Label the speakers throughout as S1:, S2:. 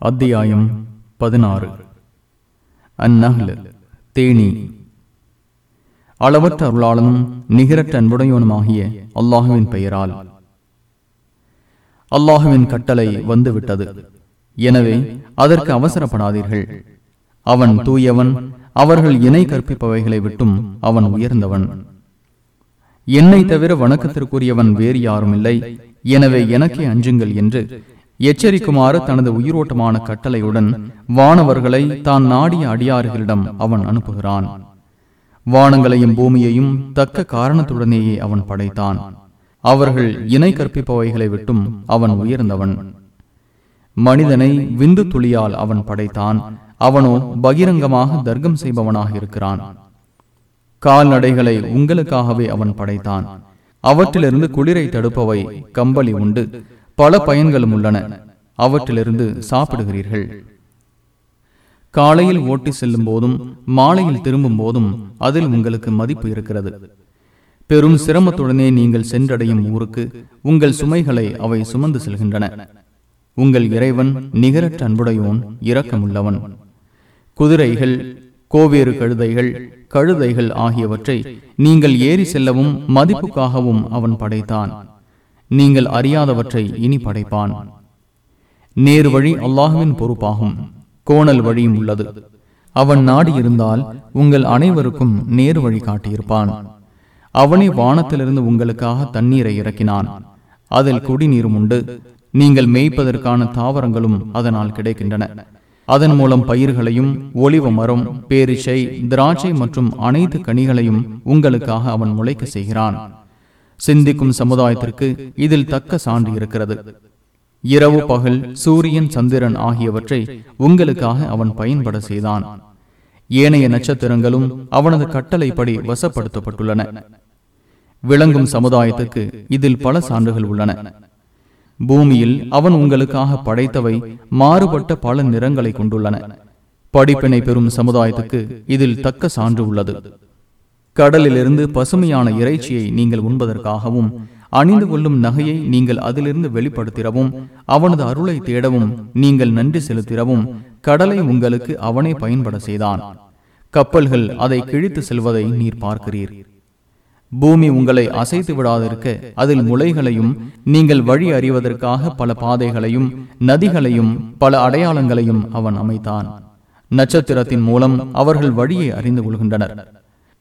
S1: அத்தியாயம் பதினாறு. அந்நஹ்ல் தேனி. அளவற்ற அருளாளனும் நிகரற்ற அன்புடையவனுமாகிய அல்லாஹுவின் பெயரால். அல்லாஹுவின் கட்டளை வந்துவிட்டது. எனவே அதற்கு அவசரப்படாதீர்கள். அவன் தூயவன் அவர்கள் இணை கற்பிப்பவைகளை விட்டும் அவன் உயர்ந்தவன். என்னை தவிர வணக்கத்திற்குரியவன் வேறு யாரும் இல்லை எனவே எனக்கே அஞ்சுங்கள் என்று எச்சரிக்குமாறு தனது உயிரோட்டமான கட்டளையுடன் வானவர்களை தான் நாடிய அடியாறுகளிடம் அவன் அனுப்புகிறான். வானங்களையும் பூமியையும் தக்க காரணத்துடனேயே அவன் படைத்தான். அவர்கள் இணை கற்பிப்பவைகளை விட்டும் அவன் உயர்ந்தவன். மனிதனை விந்து துளியால் அவன் படைத்தான். அவனோ பகிரங்கமாக தர்க்கம் செய்பவனாக இருக்கிறான். கால்நடைகளை உங்களுக்காகவே அவன் படைத்தான். அவற்றிலிருந்து குளிரை தடுப்பவை கம்பளி உண்டு. பல பயன்களும் உள்ளன. அவற்றிலிருந்து சாப்பிடுகிறீர்கள். காலையில் ஓட்டி செல்லும் போதும் மாலையில் திரும்பும் போதும் அதில் உங்களுக்கு மதிப்பு இருக்கிறது. பெரும் சிரமத்துடனே நீங்கள் சென்றடையும் ஊருக்கு உங்கள் சுமைகளை அவை சுமந்து செல்கின்றன. உங்கள் இறைவன் நிகரற்ற அன்புடையோன் இரக்கமுள்ளவன். குதிரைகள் கோவேறு கழுதைகள் கழுதைகள் ஆகியவற்றை நீங்கள் ஏறி செல்லவும் மதிப்புக்காகவும் அவன் படைத்தான். நீங்கள் அறியாதவற்றை இனி படைப்பான். நேர் வழி அல்லாஹுவின் பொறுப்பாகும். கோணல் வழியும் உள்ளது. அவன் நாடி இருந்தால் உங்கள் அனைவருக்கும் நேர் வழி காட்டியிருப்பான். அவனே வானத்திலிருந்து உங்களுக்காக தண்ணீரை இறக்கினான். அதில் குடிநீரும் உண்டு. நீங்கள் மேய்ப்பதற்கான தாவரங்களும் அதனால் கிடைக்கின்றன. அதன் மூலம் பயிர்களையும் ஒளிவ மரம் பேரிச்சை திராட்சை மற்றும் அனைத்து கனிகளையும் உங்களுக்காக அவன் முளைக்க செய்கிறான். சிந்திக்கும் சமுதாயத்திற்கு இதில் தக்க சான்று இருக்கிறது. இரவு பகல் சூரியன் சந்திரன் ஆகியவற்றை உங்களுக்காக அவன் பயன்பட செய்தான். ஏனைய நட்சத்திரங்களும் அவனது கட்டளைப்படி வசப்படுத்தப்பட்டுள்ளன. விளங்கும் சமுதாயத்துக்கு இதில் பல சான்றுகள் உள்ளன. பூமியில் அவன் உங்களுக்காக படைத்தவை மாறுபட்ட பல நிறங்களை கொண்டுள்ளன. படிப்பினை பெறும் சமுதாயத்துக்கு இதில் தக்க சான்று உள்ளது. கடலிலிருந்து பசுமையான இறைச்சியை நீங்கள் உண்பதற்காகவும் அணிந்து கொள்ளும் நகையை நீங்கள் அதிலிருந்து வெளிப்படுத்திடவும் அவனது அருளை தேடவும் நீங்கள் நன்றி செலுத்திடவும் கடலை உங்களுக்கு அவனே பயன்பட செய்தான். கப்பல்கள் அதை கிழித்து செல்வதை நீர் பார்க்கிறீர். பூமி உங்களை அசைத்து விடாதிருக்க அதில் முளைகளையும் நீங்கள் வழி அறிவதற்காக பல பாதைகளையும் நதிகளையும் பல அடையாளங்களையும் அவன் அமைத்தான். நட்சத்திரத்தின் மூலம் அவர்கள் வழியை அறிந்து கொள்கின்றனர்.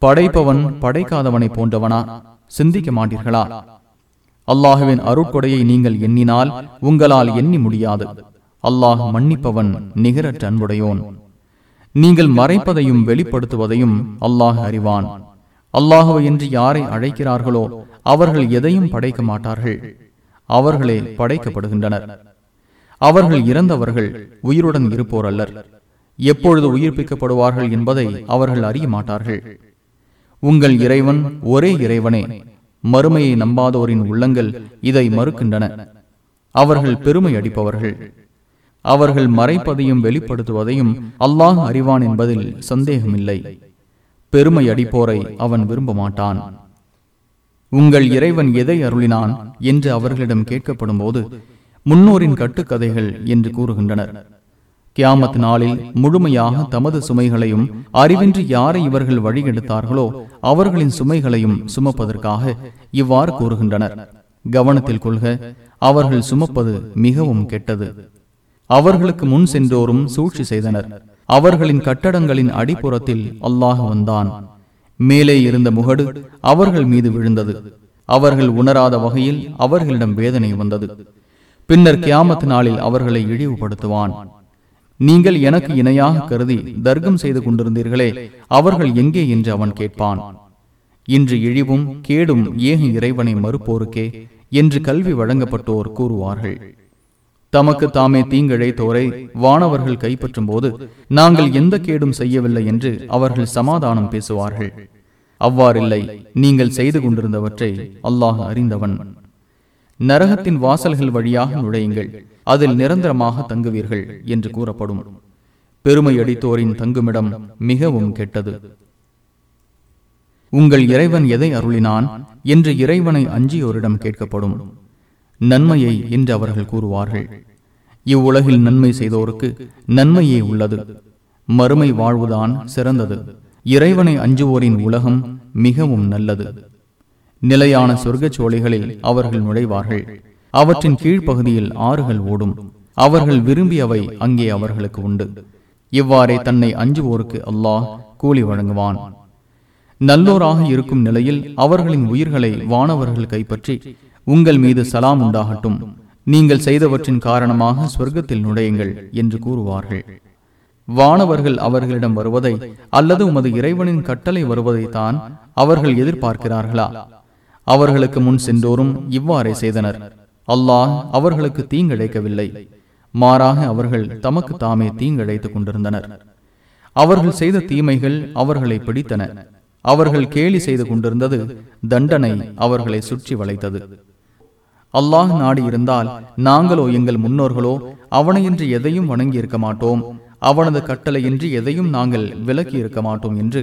S1: படைப்பவன் படைக்காதவனை போன்றவனா? சிந்திக்க மாட்டீர்களா? அல்லாஹுவின் அருட்கொடையை நீங்கள் எண்ணினால் உங்களால் எண்ணி முடியாது. அல்லாஹ் மன்னிப்பவன் நிகரற்ற அன்புடையோன். நீங்கள் மறைப்பதையும் வெளிப்படுத்துவதையும் அல்லாஹ் அறிவான். அல்லாஹுவை என்று யாரை அழைக்கிறார்களோ அவர்கள் எதையும் படைக்க மாட்டார்கள். அவர்களே படைக்கப்படுகின்றனர். அவர்கள் இறந்தவர்கள் உயிருடன் இருப்போர் அல்லர். எப்பொழுது உயிர்ப்பிக்கப்படுவார்கள் என்பதை அவர்கள் அறிய மாட்டார்கள். உங்கள் இறைவன் ஒரே இறைவனே. மறுமையை நம்பாதோரின் உள்ளங்கள் இதை மறுக்கின்றன. அவர்கள் பெருமை அடிப்பவர்கள். அவர்கள் மறைப்பதையும் வெளிப்படுத்துவதையும் அல்லாஹ் அறிவான் என்பதில் சந்தேகமில்லை. பெருமை அடிப்போரை அவன் விரும்ப மாட்டான் உங்கள் இறைவன் எதை அருளினான் என்று அவர்களிடம் கேட்கப்படும் போது முன்னோரின் கட்டுக்கதைகள் என்று கூறுகின்றனர். கியாமத் நாளில் முழுமையாக தமது சுமைகளையும் அறிவின்றி யாரை இவர்கள் வழிகெடுத்தார்களோ அவர்களின் சுமைகளையும் சுமப்பதற்காக இவ்வாறு கூறுகின்றனர். கவனத்தில் கொள்க அவர்கள் சுமப்பது மிகவும் கெட்டது. அவர்களுக்கு முன் சென்றோரும் சூழ்ச்சி செய்தனர். அவர்களின் கட்டடங்களின் அடிப்புறத்தில் அல்லாஹ் வந்தான். மேலே இருந்த முகடு அவர்கள் மீது விழுந்தது. அவர்கள் உணராத வகையில் அவர்களிடம் வேதனை வந்தது. பின்னர் கியாமத் நாளில் அவர்களை இழிவுபடுத்துவான். நீங்கள் எனக்கு இணையாக கருதி தர்க்கம் செய்து கொண்டிருந்தீர்களே அவர்கள் எங்கே என்று அவன் கேட்பான். இன்று இழிவும் கேடும் ஏக இறைவனை மறுப்போருக்கே என்று கல்வி வழங்கப்பட்டோர் கூறுவார்கள். தமக்கு தாமே தீங்கிழைத்தோரை வானவர்கள் கைப்பற்றும் போது நாங்கள் எந்த கேடும் செய்யவில்லை என்று அவர்கள் சமாதானம் பேசுவார்கள். அவ்வாறில்லை நீங்கள் செய்து கொண்டிருந்தவற்றை அல்லாஹ் அறிந்தவன். நரகத்தின் வாசல்கள் வழியாக நுழையுங்கள். அதில் நிரந்தரமாக தங்குவீர்கள் என்று கூறப்படும். பெருமை அடித்தோரின் தங்குமிடம் மிகவும் கெட்டது. உங்கள் இறைவன் எதை அருளினான் என்று இறைவனை அஞ்சியோரிடம் கேட்கப்படும். நன்மையை என்று அவர்கள் கூறுவார்கள். இவ்வுலகில் நன்மை செய்தோருக்கு நன்மையே உள்ளது. மறுமை வாழ்வுதான் சிறந்தது. இறைவனை அஞ்சுவோரின் உலகம் மிகவும் நல்லது. நிலையான சொர்க்கச் சோலைகளில் அவர்கள் நுழைவார்கள். அவற்றின் கீழ்ப்பகுதியில் ஆறுகள் ஓடும். அவர்கள் விரும்பியவை அங்கே அவர்களுக்கு உண்டு. இவ்வாறே தன்னை அஞ்சுவோருக்கு அல்லாஹ் கூலி வழங்குவான். நல்லோராக இருக்கும் நிலையில் அவர்களின் உயிர்களை வானவர்கள் கைப்பற்றி உங்கள் மீது சலாம் உண்டாகட்டும். நீங்கள் செய்தவற்றின் காரணமாக சொர்க்கத்தில் நுழையுங்கள் என்று கூறுவார்கள். வானவர்கள் அவர்களிடம் வருவதை அல்லது உமது இறைவனின் கட்டளை வருவதைத்தான் அவர்கள் எதிர்பார்க்கிறார்களா? அவர்களுக்கு முன் சென்றோரும் இவ்வாறே செய்தனர். அல்லாஹ் அவர்களுக்கு தீங்கிழைக்கவில்லை மாறாக அவர்கள் தமக்கு தாமே தீங்கிழைத்துக் கொண்டிருந்தனர். அவர்கள் செய்த தீமைகள் அவர்களை பிடித்தன. அவர்கள் கேலி செய்து கொண்டிருந்தது தண்டனை அவர்களை சுற்றி வளைத்தது. அல்லாஹ் நாடி இருந்தால் நாங்களோ எங்கள் முன்னோர்களோ அவனையின்றி எதையும் வணங்கி இருக்க மாட்டோம். அவனது கட்டளையின்றி எதையும் நாங்கள் விலக்கி இருக்க மாட்டோம் என்று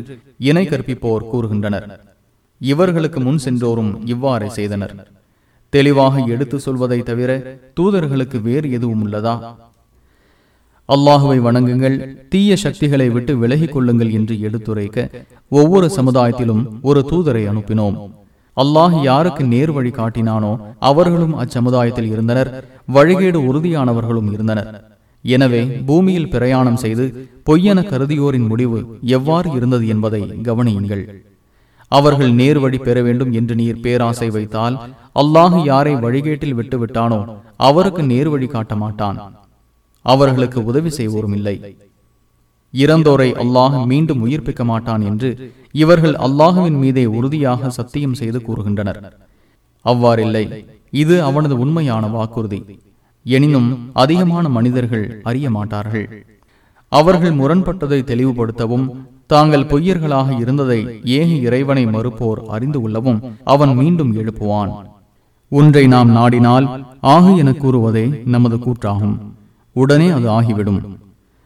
S1: இணை கற்பிப்போர் கூறுகின்றனர். இவர்களுக்கு முன் சென்றோரும் இவ்வாறே செய்தனர். தெளிவாக எடுத்து சொல்வதை தவிர தூதர்களுக்கு வேறு எதுவும் உள்ளதா? அல்லாஹுவை வணங்குங்கள் தீய சக்திகளை விட்டு விலகிக் கொள்ளுங்கள் என்று எடுத்துரைக்க ஒவ்வொரு சமுதாயத்திலும் ஒரு தூதரை அனுப்பினோம். அல்லாஹ் யாருக்கு நேர் வழி காட்டினானோ அவர்களும் அச்சமுதாயத்தில் இருந்தனர் வழிகேடு உறுதியானவர்களும் இருந்தனர். எனவே பூமியில் பிரயாணம் செய்து பொய்யென கருதியோரின் முடிவு எவ்வாறு இருந்தது என்பதை கவனியுங்கள். அவர்கள் நேர் வழி பெற வேண்டும் என்று நீர் பேராசை வைத்தால் அல்லாஹ் யாரை வழிகேட்டில் விட்டுவிட்டானோ அவருக்கு நேர் வழி காட்ட மாட்டான் அவர்களுக்கு உதவி செய்வோரும் இல்லை இறந்தோரை அல்லாஹ் மீண்டும் உயிர்ப்பிக்க மாட்டான் என்று இவர்கள் அல்லாஹுவின் மீதே உறுதியாக சத்தியம் செய்து கூறுகின்றனர். அவ்வாறில்லை இது அவனது உண்மையான வாக்குறுதி. எனினும் அதிகமான மனிதர்கள் அறிய மாட்டார்கள். அவர்கள் முரண்பட்டதை தெளிவுபடுத்தவும் தாங்கள் பொய்யர்களாக இருந்ததை ஏக இறைவனை மறுப்போர் அறிந்து கொள்ளவும் அவன் மீண்டும் எழுப்புவான். ஒன்றை நாம் நாடினால் ஆகு என கூறுவதே நமது கூற்றாகும். உடனே அது ஆகிவிடும்.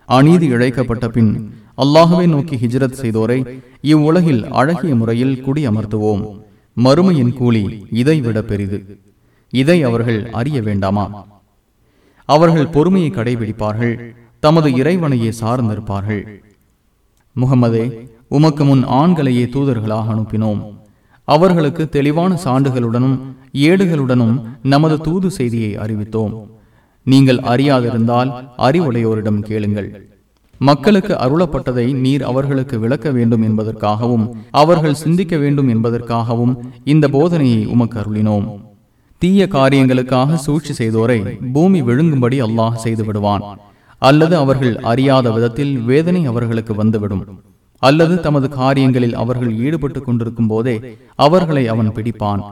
S1: அநீதி இழைக்கப்பட்ட பின் அல்லாஹுவை நோக்கி ஹிஜ்ரத் செய்தோரை இவ்வுலகில் அழகிய முறையில் குடியமர்த்துவோம். மறுமையின் கூலி இதைவிட பெரிது. இதை அவர்கள் அறிய வேண்டாமா? அவர்கள் பொறுமையை கடைபிடிப்பார்கள். தமது இறைவனையே சார்ந்திருப்பார்கள். முகமதே உமக்கு முன் ஆண்களையே தூதர்களாக அனுப்பினோம். அவர்களுக்கு தெளிவான சான்றுகளுடனும் ஏடுகளுடனும் நமது தூது செய்தியை அறிவித்தோம். நீங்கள் அறியாதிருந்தால் அறிவுடையோரிடம் கேளுங்கள். மக்களுக்கு அருளப்பட்டதை நீர் அவர்களுக்கு விளக்க வேண்டும் என்பதற்காகவும் அவர்கள் சிந்திக்க வேண்டும் என்பதற்காகவும் இந்த போதனையை உமக்கு அருளினோம். தீய காரியங்களுக்காக சூழ்ச்சி செய்தோரை பூமி விழுங்கும்படி அல்லாஹ் செய்து விடுவான் அல்லது அவர்கள் அறியாத விதத்தில் வேதனை அவர்களுக்கு வந்துவிடும். அல்லது தமது காரியங்களில் அவர்கள் ஈடுபட்டுக் கொண்டிருக்கும் போதே அவர்களை அவன் பிடிப்பான்.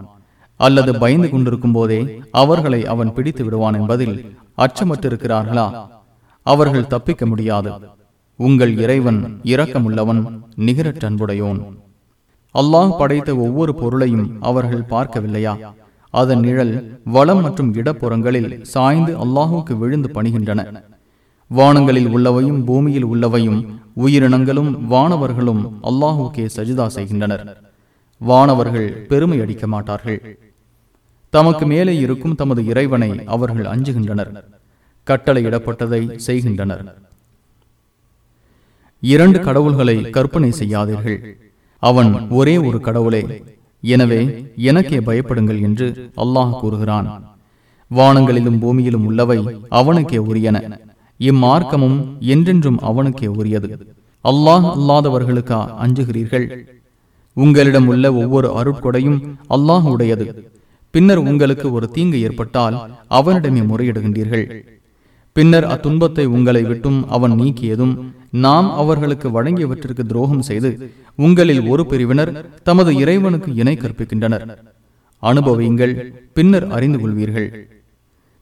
S1: அல்லது பயந்து கொண்டிருக்கும் போதே அவர்களை அவன் பிடித்து விடுவான் என்பதில் அச்சமற்றிருக்கிறார்களா? அவர்கள் தப்பிக்க முடியாது. உங்கள் இறைவன் இரக்கமுள்ளவன் நிகரற்ற அன்புடையோன். அல்லாஹ் படைத்த ஒவ்வொரு பொருளையும் அவர்கள் பார்க்கவில்லையா? அதன் நிழல் வளம் மற்றும் இடப்புறங்களில் சாய்ந்து அல்லாஹுக்கு விழுந்து பணிகின்றன. வானங்களில் உள்ளவையும் பூமியில் உள்ளவையும் உயிரினங்களும் வானவர்களும் அல்லாஹுக்கே சஜிதா செய்கின்றனர். வானவர்கள் பெருமை அடிக்க மாட்டார்கள். தமக்கு மேலே இருக்கும் தமது இறைவனை அவர்கள் அஞ்சுகின்றனர். கட்டளையிடப்பட்டதை செய்கின்றனர். இரண்டு கடவுள்களை கற்பனை செய்யாதீர்கள். அவன் ஒரே ஒரு கடவுளே. எனவே எனக்கே பயப்படுங்கள் என்று அல்லாஹ் கூறுகிறான். வானங்களிலும் பூமியிலும் உள்ளவை அவனுக்கே உரியன. இம்மார்க்கமும் என்றென்றும் அவனுக்கே உரியது. அல்லாஹ் அல்லாதவர்களுக்கா அஞ்சுகிறீர்கள்? உங்களிடம் உள்ள ஒவ்வொரு அருட்கொடையும் அல்லாஹ் உடையது பின்னர் உங்களுக்கு ஒரு தீங்கு ஏற்பட்டால் அவனிடமே முறையிடுகின்றீர்கள். பின்னர் அத்துன்பத்தை உங்களை விட்டும் அவன் நீக்கியதும் நாம் அவர்களுக்கு வழங்கியவற்றிற்கு துரோகம் செய்து உங்களில் ஒரு பிரிவினர் தமது இறைவனுக்கு இணை கற்பிக்கின்றனர். அனுபவியுங்கள் பின்னர் அறிந்து கொள்வீர்கள்.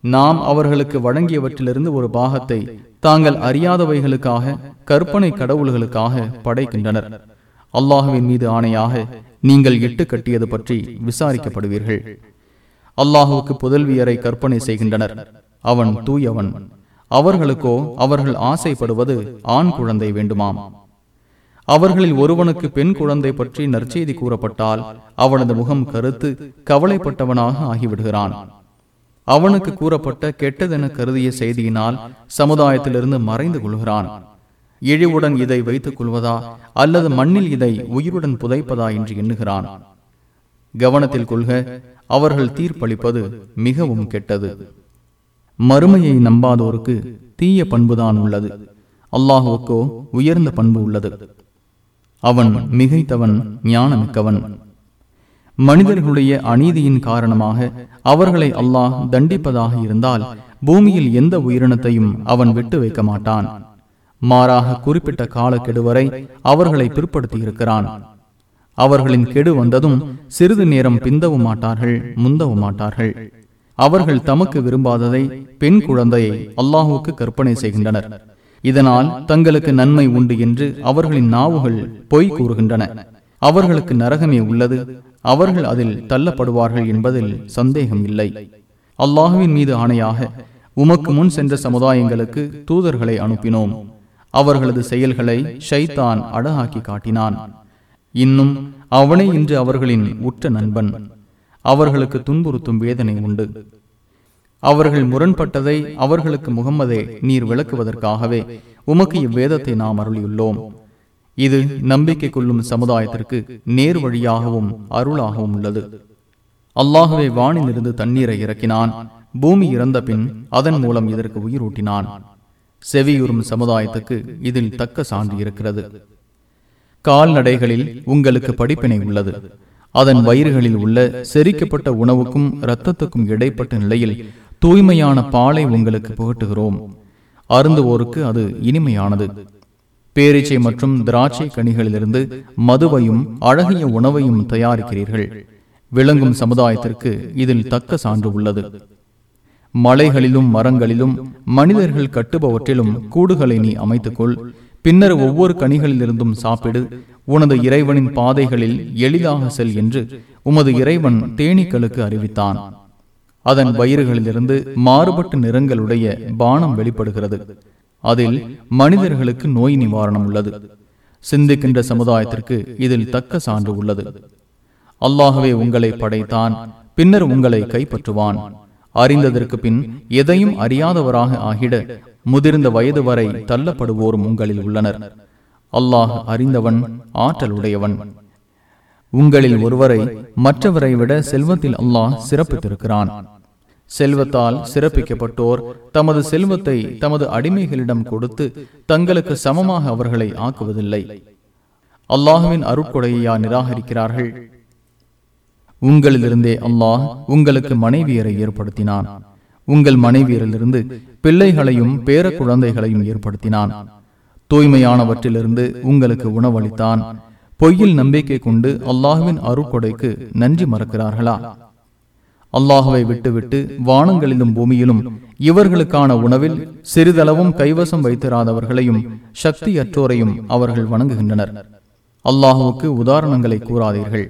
S1: நாம் அவர்களுக்கு வழங்கியவற்றிலிருந்து ஒரு பாகத்தை தாங்கள் அறியாதவைகளுக்காக கற்பனை கடவுள்களுக்காக படைக்கின்றனர். அல்லாஹுவின் மீது ஆணையாக நீங்கள் இட்டு கட்டியது பற்றி விசாரிக்கப்படுவீர்கள். அல்லாஹுவுக்கு புதல்வியரை கற்பனை செய்கின்றனர். அவன் தூயவன். அவர்களுக்கோ அவர்கள் ஆசைப்படுவது ஆண் குழந்தை வேண்டுமாம். அவர்களில் ஒருவனுக்கு பெண் குழந்தை பற்றி நற்செய்தி கூறப்பட்டால் அவனது முகம் கருத்து கவலைப்பட்டவனாக ஆகிவிடுகிறான். அவனுக்கு கூறப்பட்ட கெட்டதென கருதிய செய்தியினால் சமுதாயத்திலிருந்து மறைந்து கொள்கிறான். இழிவுடன் இதை வைத்துக் கொள்வதா அல்லது மண்ணில் இதை உயிருடன் புதைப்பதா என்று எண்ணுகிறான். கவனத்தில் கொள்க அவர்கள் தீர்ப்பளிப்பது மிகவும் கெட்டது. மறுமையை நம்பாதோருக்கு தீய பண்புதான் உள்ளது. அல்லாஹுவுக்கோ உயர்ந்த பண்பு உள்ளது. அவன் மிகைத்தவன் ஞானமிக்கவன். மனிதர்களுடைய அநீதியின் காரணமாக அவர்களை அல்லாஹ் தண்டிப்பதாக இருந்தால் பூமியில் எந்த உயிரினத்தையும் அவன் விட்டு வைக்க மாட்டான். மாறாக குறிப்பிட்ட காலக்கெடு வரை அவர்களை பிற்படுத்தி இருக்கிறான் அவர்களின் கெடு வந்ததும் சிறிது நேரம் பிந்தவும் மாட்டார்கள் முந்தவும் மாட்டார்கள். அவர்கள் தமக்கு விரும்பாததை பெண் குழந்தையை அல்லாஹுக்கு கற்பனை செய்கின்றனர். இதனால் தங்களுக்கு நன்மை உண்டு என்று அவர்களின் நாவுகள் பொய் கூறுகின்றன. அவர்களுக்கு நரகமே உள்ளது அவர்கள் அதில் தள்ளப்படுவார்கள் என்பதில் சந்தேகம் இல்லை. அல்லாஹுவின் மீது ஆணையாக உமக்கு முன் சென்ற சமுதாயங்களுக்கு தூதர்களை அனுப்பினோம். அவர்களது செயல்களை ஷைத்தான் அடஹாக்கி காட்டினான். இன்னும் அவனே இன்று அவர்களின் உற்ற நண்பன். அவர்களுக்கு துன்புறுத்தும் வேதனை உண்டு. அவர்கள் முரண்பட்டதை அவர்களுக்கு முகம்மதே நீர் விளக்குவதற்காகவே உமக்கு இவ்வேதத்தை நாம் அருளியுள்ளோம். இது நம்பிக்கை கொள்ளும் சமுதாயத்திற்கு நேர் வழியாகவும் அருளாகவும் உள்ளது. அல்லாஹுவே வானிலிருந்து தண்ணீரை இறக்கினான். பூமி இறந்த பின் அதன் மூலம் இதற்கு உயிரூட்டினான். செவியுறும் சமுதாயத்துக்கு இதில் தக்க சான்று இருக்கிறது. கால்நடைகளில் உங்களுக்கு படிப்பினை உள்ளது. அதன் வயிறுகளில் உள்ள செரிக்கப்பட்ட உணவுக்கும் இரத்தத்துக்கும் இடைப்பட்ட நிலையில் தூய்மையான பாலை உங்களுக்கு புகட்டுகிறோம். அருந்துவோருக்கு அது இனிமையானது. பேரீச்சை மற்றும் திராட்சை கனிகளிலிருந்து மதுவையும் அழகிய உணவையும் தயாரிக்கிறீர்கள். விளங்கும் சமுதாயத்திற்கு இதில் தக்க சான்று உள்ளது. மலைகளிலும் மரங்களிலும் மனிதர்கள் கட்டுபவற்றிலும் கூடுகளை நீ அமைத்துக்கொள். பின்னர் ஒவ்வொரு கனிகளிலிருந்தும் சாப்பிடு. உனது இறைவனின் பாதைகளில் எளிதாக செல் என்று உமது இறைவன் தேனீக்களுக்கு அறிவித்தான். அதன் வயிறுகளிலிருந்து மாறுபட்ட நிறங்களுடைய பானம் வெளிப்படுகிறது. அதில் மனிதர்களுக்கு நோய் நிவாரணம் உள்ளது. சிந்திக்கின்ற சமுதாயத்திற்கு இதில் தக்க சான்று உள்ளது. அல்லாகவே உங்களை படைத்தான். பின்னர் உங்களை கைப்பற்றுவான். அறிந்ததற்கு பின் எதையும் அறியாதவராக ஆகிட முதிர்ந்த வயது வரை தள்ளப்படுவோரும் உங்களில் உள்ளனர். அல்லாஹ் அறிந்தவன் ஆற்றல் உடையவன் உங்களில் ஒருவரை மற்றவரை விட செல்வத்தில் அல்லாஹ் சிறப்பித்திருக்கிறான். செல்வத்தால் சிறப்பிக்கப்பட்டோர் தமது செல்வத்தை தமது அடிமைகளிடம் கொடுத்து தங்களுக்கு சமமாக அவர்களை ஆக்குவதில்லை. அல்லாஹுவின் அருட்கொடையா நிராகரிக்கிறார்கள்? உங்களிலிருந்தே அல்லாஹ் உங்களுக்கு மனைவியரை ஏற்படுத்தினான். உங்கள் மனைவியரிலிருந்து பிள்ளைகளையும் பேர குழந்தைகளையும் ஏற்படுத்தினான். தூய்மையானவற்றிலிருந்து உங்களுக்கு உணவளித்தான். பொய்யில் நம்பிக்கை கொண்டு அல்லாஹுவின் அருட்கொடைக்கு நன்றி மறக்கிறார்களா? அல்லாஹுவை விட்டுவிட்டு வானங்களிலும் பூமியிலும் இவர்களுக்கான உணவில் சிறிதளவும் கைவசம் வைத்திராதவர்களையும் சக்தியற்றோரையும் அவர்கள் வணங்குகின்றனர். அல்லாஹுவுக்கு உதாரணங்களை கூறாதீர்கள்.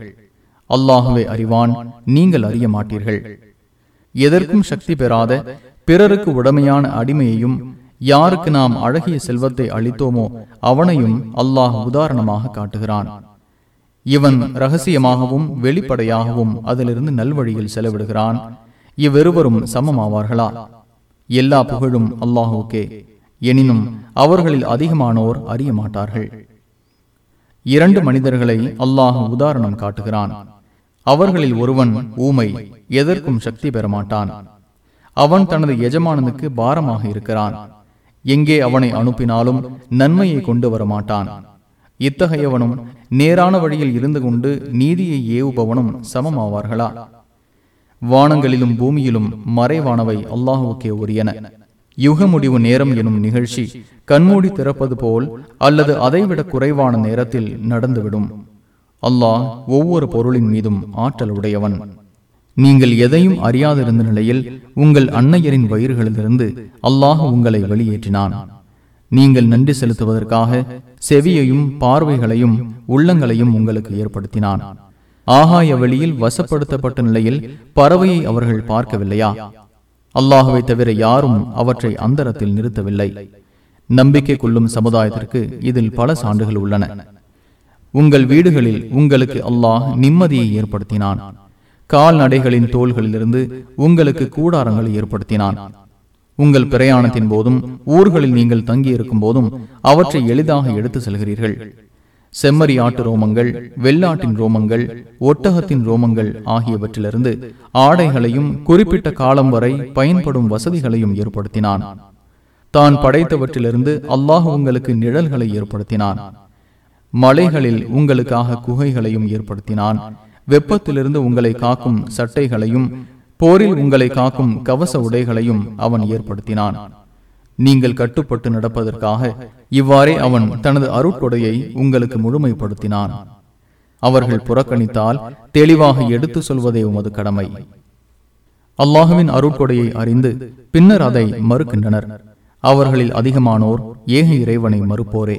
S1: அல்லாஹுவை அறிவான் நீங்கள் அறிய மாட்டீர்கள். எதற்கும் சக்தி பெறாத பிறருக்கு உடமையான அடிமையையும் யாருக்கு நாம் அழகிய செல்வத்தை அளித்தோமோ அவனையும் அல்லாஹ் உதாரணமாக காட்டுகிறான். இவன் ரகசியமாகவும் வெளிப்படையாகவும் அதிலிருந்து நல்வழியில் செலவிடுகிறான். இவ்விருவரும் சமமாவார்களா? எல்லா புகழும் அல்லாஹுக்கே எனினும் அவர்களில் அதிகமானோர் அறிய மாட்டார்கள் இரண்டு மனிதர்களை அல்லாஹ் உதாரணம் காட்டுகிறான். அவர்களில் ஒருவன் ஊமை எதற்கும் சக்தி பெறமாட்டான். அவன் தனது எஜமானனுக்கு பாரமாக இருக்கிறான். எங்கே அவனை அனுப்பினாலும் நன்மையை கொண்டு வரமாட்டான். இத்தகையவனும் நேரான வழியில் இருந்து கொண்டு நீதியை ஏவுபவனும் சமமாவார்களா? வானங்களிலும் பூமியிலும் மறைவானவை அல்லாஹுக்கே உரியன. யுக முடிவு நேரம் எனும் நிகழ்ச்சி கண்மூடி திறப்பது போல் அல்லது அதைவிட குறைவான நேரத்தில் நடந்துவிடும். அல்லாஹ் ஒவ்வொரு பொருளின் மீதும் ஆற்றல் உடையவன் நீங்கள் எதையும் அறியாதிருந்த நிலையில் உங்கள் அன்னையரின் வயிறுகளிலிருந்து அல்லாஹ் உங்களை வெளியேற்றினான். நீங்கள் நன்றி செலுத்துவதற்காக செவியையும் பார்வைகளையும் உள்ளங்களையும் உங்களுக்கு ஏற்படுத்தினான். ஆகாய வெளியில் வசப்படுத்தப்பட்ட நிலையில் பறவையை அவர்கள் பார்க்கவில்லையா? அல்லாஹுவை தவிர யாரும் அவற்றை அந்தரத்தில் நிறுத்தவில்லை. நம்பிக்கை கொள்ளும் சமுதாயத்திற்கு இதில் பல சான்றுகள் உள்ளன. உங்கள் வீடுகளில் உங்களுக்கு அல்லாஹ் நிம்மதியை ஏற்படுத்தினான். கால்நடைகளின் தோள்களிலிருந்து உங்களுக்கு கூடாரங்களை ஏற்படுத்தினான். உங்கள் பிரயாணத்தின் போதும் ஊர்களில் நீங்கள் தங்கியிருக்கும் போதும் அவற்றை எளிதாக எடுத்து செல்கிறீர்கள். செம்மறி ஆட்டு ரோமங்கள் வெள்ளாட்டின் ரோமங்கள் ஒட்டகத்தின் ரோமங்கள் ஆகியவற்றிலிருந்து ஆடைகளையும் குறிப்பிட்ட காலம் வரை பயன்படும் வசதிகளையும் ஏற்படுத்தினான். தான் படைத்தவற்றிலிருந்து அல்லாஹ் உங்களுக்கு நிழல்களை ஏற்படுத்தினான். மலைகளில் உங்களுக்காக குகைகளையும் ஏற்படுத்தினான். வெப்பத்திலிருந்து உங்களை காக்கும் சட்டைகளையும் போரில் உங்களை காக்கும் கவச உடைகளையும் அவன் ஏற்படுத்தினான். நீங்கள் கட்டுப்பட்டு நடப்பதற்காக இவ்வாறே அவன் தனது அருட்கொடையை உங்களுக்கு முழுமைப்படுத்தினான். அவர்கள் புறக்கணித்தால் தெளிவாக எடுத்து சொல்வதே உமது கடமை. அல்லாஹுவின் அருட்கொடையை அறிந்து பின்னர் அதை மறுக்கின்றனர். அவர்களில் அதிகமானோர் ஏக இறைவனை மறுப்போரே.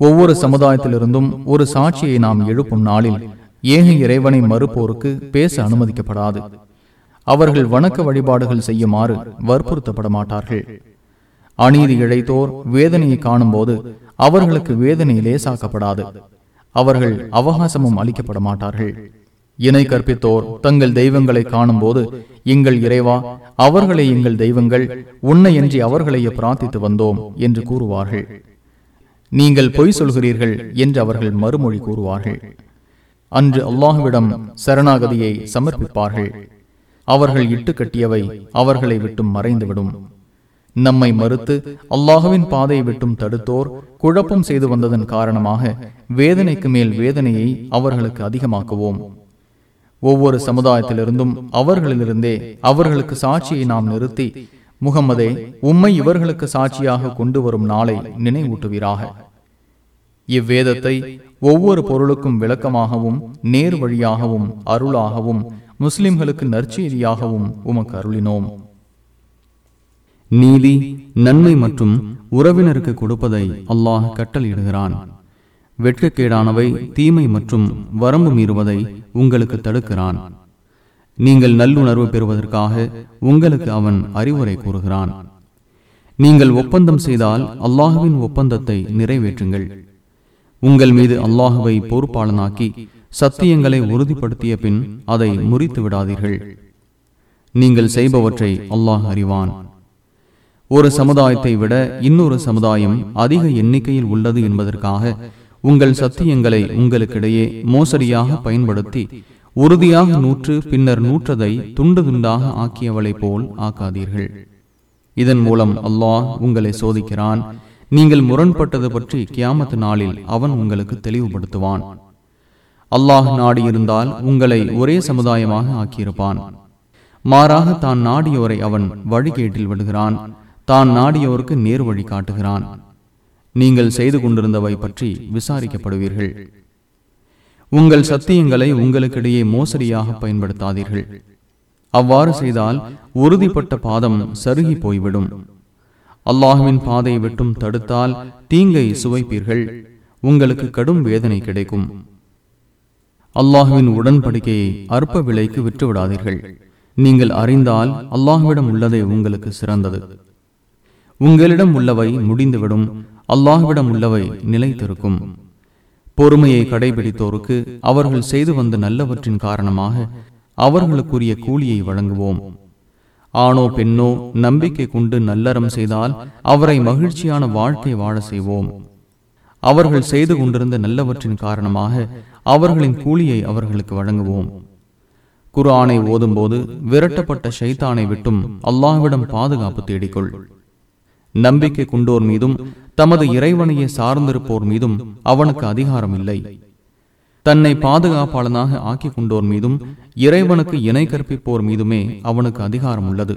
S1: ஒவ்வொரு சமுதாயத்திலிருந்தும் ஒரு சாட்சியை நாம் எழுப்பும் நாளில் ஏக இறைவனை மறுப்போருக்கு பேச அனுமதிக்கப்படாது. அவர்கள் வணக்க வழிபாடுகள் செய்யுமாறு வற்புறுத்தப்பட மாட்டார்கள் அநீதி இழைத்தோர் வேதனையை காணும் போது அவர்களுக்கு வேதனை லேசாக்கப்படாது. அவர்கள் அவகாசமும் அளிக்கப்பட மாட்டார்கள் இணை கற்பித்தோர் தங்கள் தெய்வங்களை காணும் போது எங்கள் இறைவா அவர்களே எங்கள் தெய்வங்கள் உன்னை என்று அவர்களையே பிரார்த்தித்து வந்தோம் என்று கூறுவார்கள். நீங்கள் பொய் சொல்கிறீர்கள் என்று அவர்கள் மறுமொழி கூறுவார்கள். அன்று அல்லாஹுவிடம் சரணாகதியை சமர்ப்பிப்பார்கள். அவர்கள் இட்டு கட்டியவை அவர்களை விட்டும் மறைந்துவிடும். நம்மை மறுத்து அல்லாஹுவின் பாதையை விட்டும் தடுத்தோர் குழப்பம் செய்து வந்ததன் காரணமாக வேதனைக்கு மேல் வேதனையை அவர்களுக்கு அதிகமாக்குவோம். ஒவ்வொரு சமுதாயத்திலிருந்தும் அவர்களிலிருந்தே அவர்களுக்கு சாட்சியை நாம் நிறுத்தி முகம்மதே உம்மை இவர்களுக்கு சாட்சியாக கொண்டு வரும் நாளை நினைவூட்டுவீராக. இவ்வேதத்தை ஒவ்வொரு பொருளுக்கும் விளக்கமாகவும் நேர் வழியாகவும் அருளாகவும் முஸ்லிம்களுக்கு நற்செய்தியாகவும் உமக்கு அருளினோம். நீதி நன்மை மற்றும் உறவினருக்கு கொடுப்பதை அல்லாஹ் கட்டளையிடுகிறான். வெட்கக்கேடானவை தீமை மற்றும் வரம்பு மீறுவதை உங்களுக்கு தடுக்கிறான். நீங்கள் நல்லுணர்வு பெறுவதற்காக உங்களுக்கு அவன் அறிவுரை கூறுகிறான். நீங்கள் ஒப்பந்தம் செய்தால் அல்லாஹுவின் ஒப்பந்தத்தை நிறைவேற்றுங்கள். உங்கள் மீது அல்லாஹுவை பொறுப்பாளனாக்கி சத்தியங்களை உறுதிப்படுத்திய பின் அதை முறித்து விடாதீர்கள். நீங்கள் செய்பவற்றை அல்லாஹ் அறிவான். ஒரு சமுதாயத்தை விட இன்னொரு சமுதாயம் அதிக எண்ணிக்கையில் உள்ளது என்பதற்காக உங்கள் சத்தியங்களை உங்களுக்கிடையே மோசடியாக பயன்படுத்தி உறுதியாக நூற்று பின்னர் நூற்றதை துண்டு துண்டாக ஆக்கியவளை போல் ஆக்காதீர்கள். இதன் மூலம் அல்லாஹ் உங்களை சோதிக்கிறான். நீங்கள் முரண்பட்டது பற்றி கியாமத்து நாளில் அவன் உங்களுக்கு தெளிவுபடுத்துவான். அல்லாஹ் நாடியிருந்தால் உங்களை ஒரே சமுதாயமாக ஆக்கியிருப்பான். மாறாக தான் நாடியோரை அவன் வழிகேட்டில் விடுகிறான். தான் நாடியோருக்கு நேர் வழி காட்டுகிறான். நீங்கள் செய்து கொண்டிருந்தவை பற்றி விசாரிக்கப்படுவீர்கள். உங்கள் சத்தியங்களை உங்களுக்கிடையே மோசடியாக பயன்படுத்தாதீர்கள். அவ்வாறு செய்தால் உறுதிப்பட்ட பாதம் சருகி போய்விடும். அல்லாஹுவின் பாதை விட்டும் தடுத்தால் தீங்கை சுவைப்பீர்கள். உங்களுக்கு கடும் வேதனை கிடைக்கும். அல்லாஹுவின் உடன்படிக்கையை அற்ப விலைக்கு விற்றுவிடாதீர்கள் நீங்கள் அறிந்தால் அல்லாஹுவிடம் உள்ளதை உங்களுக்கு சிறந்தது. உங்களிடம் உள்ளவை முடிந்துவிடும் அல்லாஹுவிடம் உள்ளவை நிலைத்திருக்கும். பொறுமையை கடைபிடித்தோருக்கு அவர்கள் செய்து வந்த நல்லவற்றின் காரணமாக அவர்களுக்குரிய கூலியை வழங்குவோம். ஆணோ பெண்ணோ நம்பிக்கை கொண்டு நல்லறம் செய்தால் அவரை மகிழ்ச்சியான வாழ்க்கை வாழ செய்வோம். அவர்கள் செய்து கொண்டிருந்த நல்லவற்றின் காரணமாக அவர்களின் கூலியை அவர்களுக்கு வழங்குவோம். குர்ஆனை ஓதும்போது விரட்டப்பட்ட ஷைத்தானை விட்டும் அல்லாஹ்விடம் பாதுகாப்பு தேடிக்கொள். நம்பிக்கை கொண்டோர் மீதும் தமது இறைவனையே சார்ந்திருப்போர் மீதும் அவனுக்கு அதிகாரம் இல்லை. தன்னை பாதுகாப்பாளனாக ஆக்கிக் கொண்டோர் மீதும் இறைவனுக்கு இணை கற்பிப்போர் மீதுமே அவனுக்கு அதிகாரம் உள்ளது.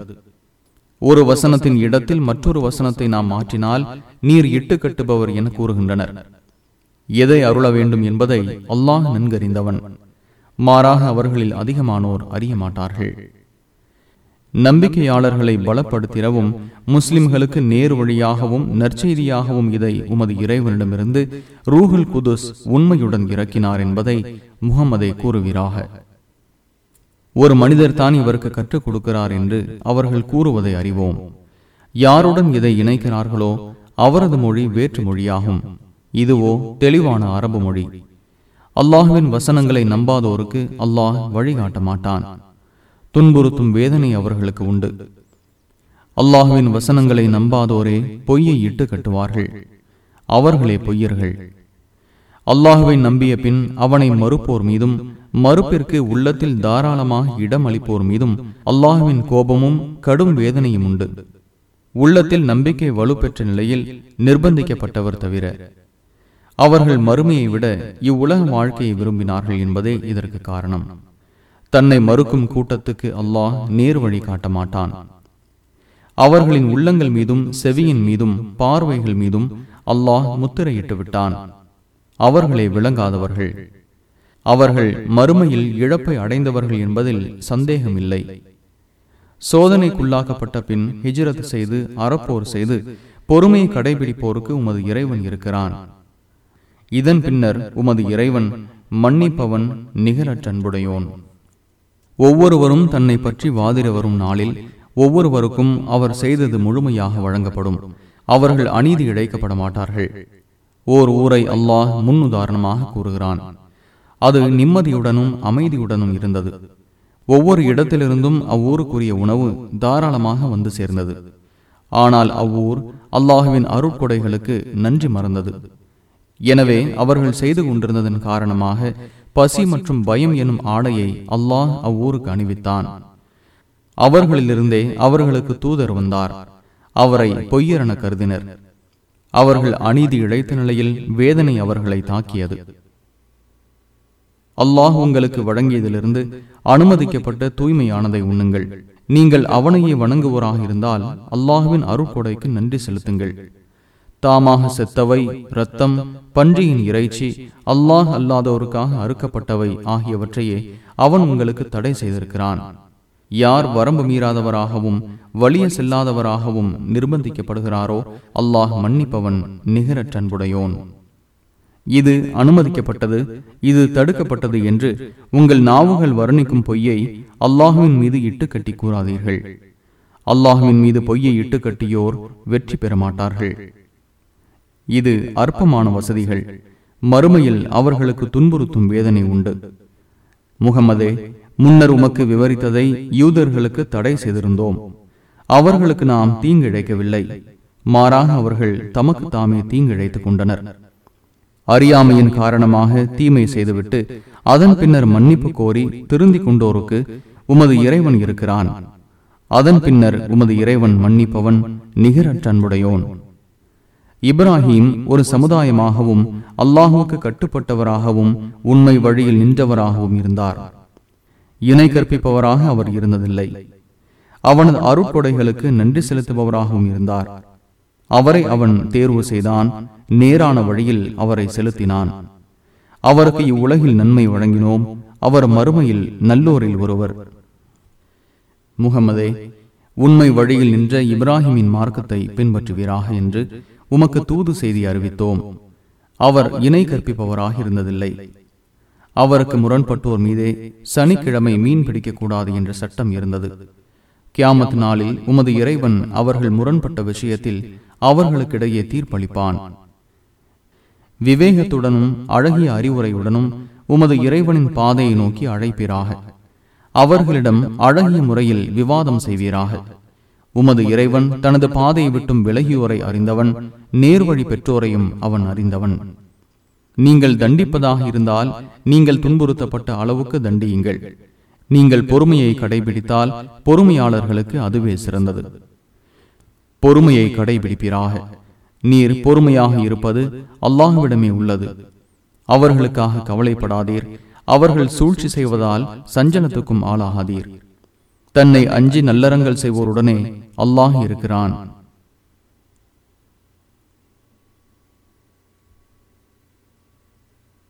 S1: ஒரு வசனத்தின் இடத்தில் மற்றொரு வசனத்தை நாம் மாற்றினால் நீர் இட்டு கட்டுபவர் என கூறுகின்றனர். எதை அருள வேண்டும் என்பதை அல்லாஹ் நன்கறிந்தவன். மாறாக அவர்களில் அதிகமானோர் அறிய மாட்டார்கள் நம்பிக்கையாளர்களை பலப்படுத்திடவும் முஸ்லிம்களுக்கு நேர் வழியாகவும் நற்செய்தியாகவும் இதை உமது இறைவனிடமிருந்து ரூஹுல் குதுஸ் உண்மையுடன் இறக்கினார் என்பதை முகமதை கூறுவீராக. ஒரு மனிதர் தான் இவருக்கு கற்றுக் கொடுக்கிறார் என்று அவர்கள் கூறுவதை அறிவோம். யாருடன் இதை இணைக்கிறார்களோ அவரது மொழி வேற்று மொழியாகும். இதுவோ தெளிவான அரபு மொழி அல்லாஹுவின் வசனங்களை நம்பாதோருக்கு அல்லாஹ் வழிகாட்ட மாட்டான். துன்புறுத்தும் வேதனை அவர்களுக்கு உண்டு. அல்லாஹுவின் வசனங்களை நம்பாதோரே பொய்யை இட்டு கட்டுவார்கள். அவர்களே பொய்யர்கள். அல்லாஹுவை நம்பிய பின் அவனை மறுப்போர் மீதும் மறுப்பிற்கு உள்ளத்தில் தாராளமாக இடம் அளிப்போர் மீதும் அல்லாஹுவின் கோபமும் கடும் வேதனையும் உண்டு. உள்ளத்தில் நம்பிக்கை வலுப்பெற்ற நிலையில் நிர்பந்திக்கப்பட்டவர் தவிர. அவர்கள் மறுமையை விட இவ்வுலக வாழ்க்கையை விரும்பினார்கள் என்பதே இதற்கு காரணம். தன்னை மறுக்கும் கூட்டத்துக்கு அல்லாஹ் நேர் வழி காட்ட மாட்டான். அவர்களின் உள்ளங்கள் மீதும் செவியின் மீதும் பார்வைகள் மீதும் அல்லாஹ் முத்திரையிட்டு விட்டான். அவர்களே விளங்காதவர்கள். அவர்கள் மறுமையில் இழப்பை அடைந்தவர்கள் என்பதில் சந்தேகமில்லை. சோதனைக்குள்ளாக்கப்பட்ட பின் ஹிஜ்ரத் செய்து அறப்போர் செய்து பொறுமையை கடைபிடிப்போருக்கு உமது இறைவன் இருக்கிறான். இதன் பின்னர் உமது இறைவன் மன்னிப்பவன் நிகரற்ற அன்புடையோன். ஒவ்வொருவரும் தன்னை பற்றி வாதிட வரும் நாளில் ஒவ்வொருவருக்கும் அவர் செய்தது முழுமையாக வழங்கப்படும். அவர்கள் அநீதி இழைக்கப்பட மாட்டார்கள் ஓர் ஊரை அல்லாஹ் முன்னுதாரணமாக கூறுகிறான். அது நிம்மதியுடனும் அமைதியுடனும் இருந்தது. ஒவ்வொரு இடத்திலிருந்தும் அவ்வூருக்குரிய உணவு தாராளமாக வந்து சேர்ந்தது. ஆனால் அவ்வூர் அல்லாஹுவின் அருட்கொடைகளுக்கு நன்றி மறந்தது. எனவே அவர்கள் செய்து கொண்டிருந்ததன் காரணமாக பசி மற்றும் பயம் எனும் ஆடையை அல்லாஹ் அவ்வூருக்கு அணிவித்தான். அவர்களிலிருந்தே அவர்களுக்கு தூதர் வந்தார். அவரை பொய்யரென கருதினர். அவர்கள் அநீதி இழைத்த நிலையில் வேதனை அவர்களை தாக்கியது. அல்லாஹ் உங்களுக்கு வழங்கியதிலிருந்து அனுமதிக்கப்பட்ட தூய்மையானதை உண்ணுங்கள். நீங்கள் அவனையே வணங்குவோராக இருந்தால் அல்லாஹுவின் அருட்கொடைக்கு நன்றி செலுத்துங்கள். தாமாக செத்தவை இரத்தம் பன்றியின் இறைச்சி அல்லாஹ் அல்லாதோருக்காக அறுக்கப்பட்டவை ஆகியவற்றையே அவன் உங்களுக்கு தடை செய்திருக்கிறான். யார் வரம்பு மீறாதவராகவும் வலிய செல்லாதவராகவும் நிர்பந்திக்கப்படுகிறாரோ அல்லாஹ் மன்னிப்பவன் நிகரற்றன்புடையோன் இது அனுமதிக்கப்பட்டது இது தடுக்கப்பட்டது என்று உங்கள் நாவுகள் வர்ணிக்கும் பொய்யை அல்லாஹுவின் மீது இட்டு கட்டி கூறாதீர்கள். அல்லாஹுவின் மீது பொய்யை இட்டு கட்டியோர் வெற்றி பெற மாட்டார்கள். இது அற்பமான வசதிகள். மறுமையில் அவர்களுக்கு துன்புறுத்தும் வேதனை உண்டு. முகமதே முன்னர் உமக்கு விவரித்ததை யூதர்களுக்கு தடை செய்திருந்தோம். அவர்களுக்கு நாம் தீங்கிழைக்கவில்லை. மாறாக அவர்கள் தமக்கு தாமே தீங்கிழைத்துக் கொண்டனர். அறியாமையின் காரணமாக தீமை செய்துவிட்டு அதன் பின்னர் மன்னிப்பு கோரி திருந்திக் கொண்டோருக்கு உமது இறைவன் இருக்கிறான். அதன் பின்னர் உமது இறைவன் மன்னிப்பவன் நிகரற்றன்புடையோன். இப்ராஹிம் ஒரு சமுதாயமாகவும் அல்லாஹுக்கு கட்டுப்பட்டவராகவும் உண்மை வழியில் நின்றவராகவும் இருந்தார். இணை கற்பிப்பவராக அவர் இருந்ததில்லை. அவனது அருட்கொடைகளுக்கு நன்றி செலுத்துபவராகவும் இருந்தார். அவரை அவன் தேர்வு செய்தான் நேரான வழியில் அவரை செலுத்தினான். அவருக்கு இவ்வுலகில் நன்மை வழங்கினோம் அவர் மறுமையில் நல்லோரில் ஒருவர். முகமதே உண்மை வழியில் நின்ற இப்ராஹிமின் மார்க்கத்தை பின்பற்றுவீராக என்று உமக்கு தூது செய்தி அறிவித்தோம். அவர் இணை கற்பிப்பவராக இருந்ததில்லை அவருக்கு முரண்பட்டோர் மீதே சனிக்கிழமை மீன் பிடிக்கக்கூடாது என்ற சட்டம் இருந்தது. கியாமத் நாளில் உமது இறைவன் அவர்கள் முரண்பட்ட விஷயத்தில் அவர்களுக்கிடையே தீர்ப்பளிப்பான். விவேகத்துடனும் அழகிய அறிவுரையுடனும் உமது இறைவனின் பாதையை நோக்கி அழைப்பீராக. அவர்களிடம் அழகிய முறையில் விவாதம் செய்வீராக. உமது இறைவன் தனது பாதையை விட்டும் விலகியோரை அறிந்தவன் நேர்வழி பெற்றோரையும் அவன் அறிந்தவன். நீங்கள் தண்டிப்பதாக இருந்தால் நீங்கள் துன்புறுத்தப்பட்ட அளவுக்கு தண்டியுங்கள். நீங்கள் பொறுமையை கடைபிடித்தால் பொறுமையாளர்களுக்கு அதுவே சிறந்தது. பொறுமையை கடைபிடிப்பீராக. நீர் பொறுமையாக இருப்பது அல்லாஹுவிடமே உள்ளது. அவர்களுக்காக கவலைப்படாதீர். அவர்கள் சூழ்ச்சி செய்வதால் சஞ்சலத்துக்கும் ஆளாகாதீர். தன்னை அஞ்சி நல்லறங்கள் செய்வோருடனே அல்லாஹ் இருக்கிறான்.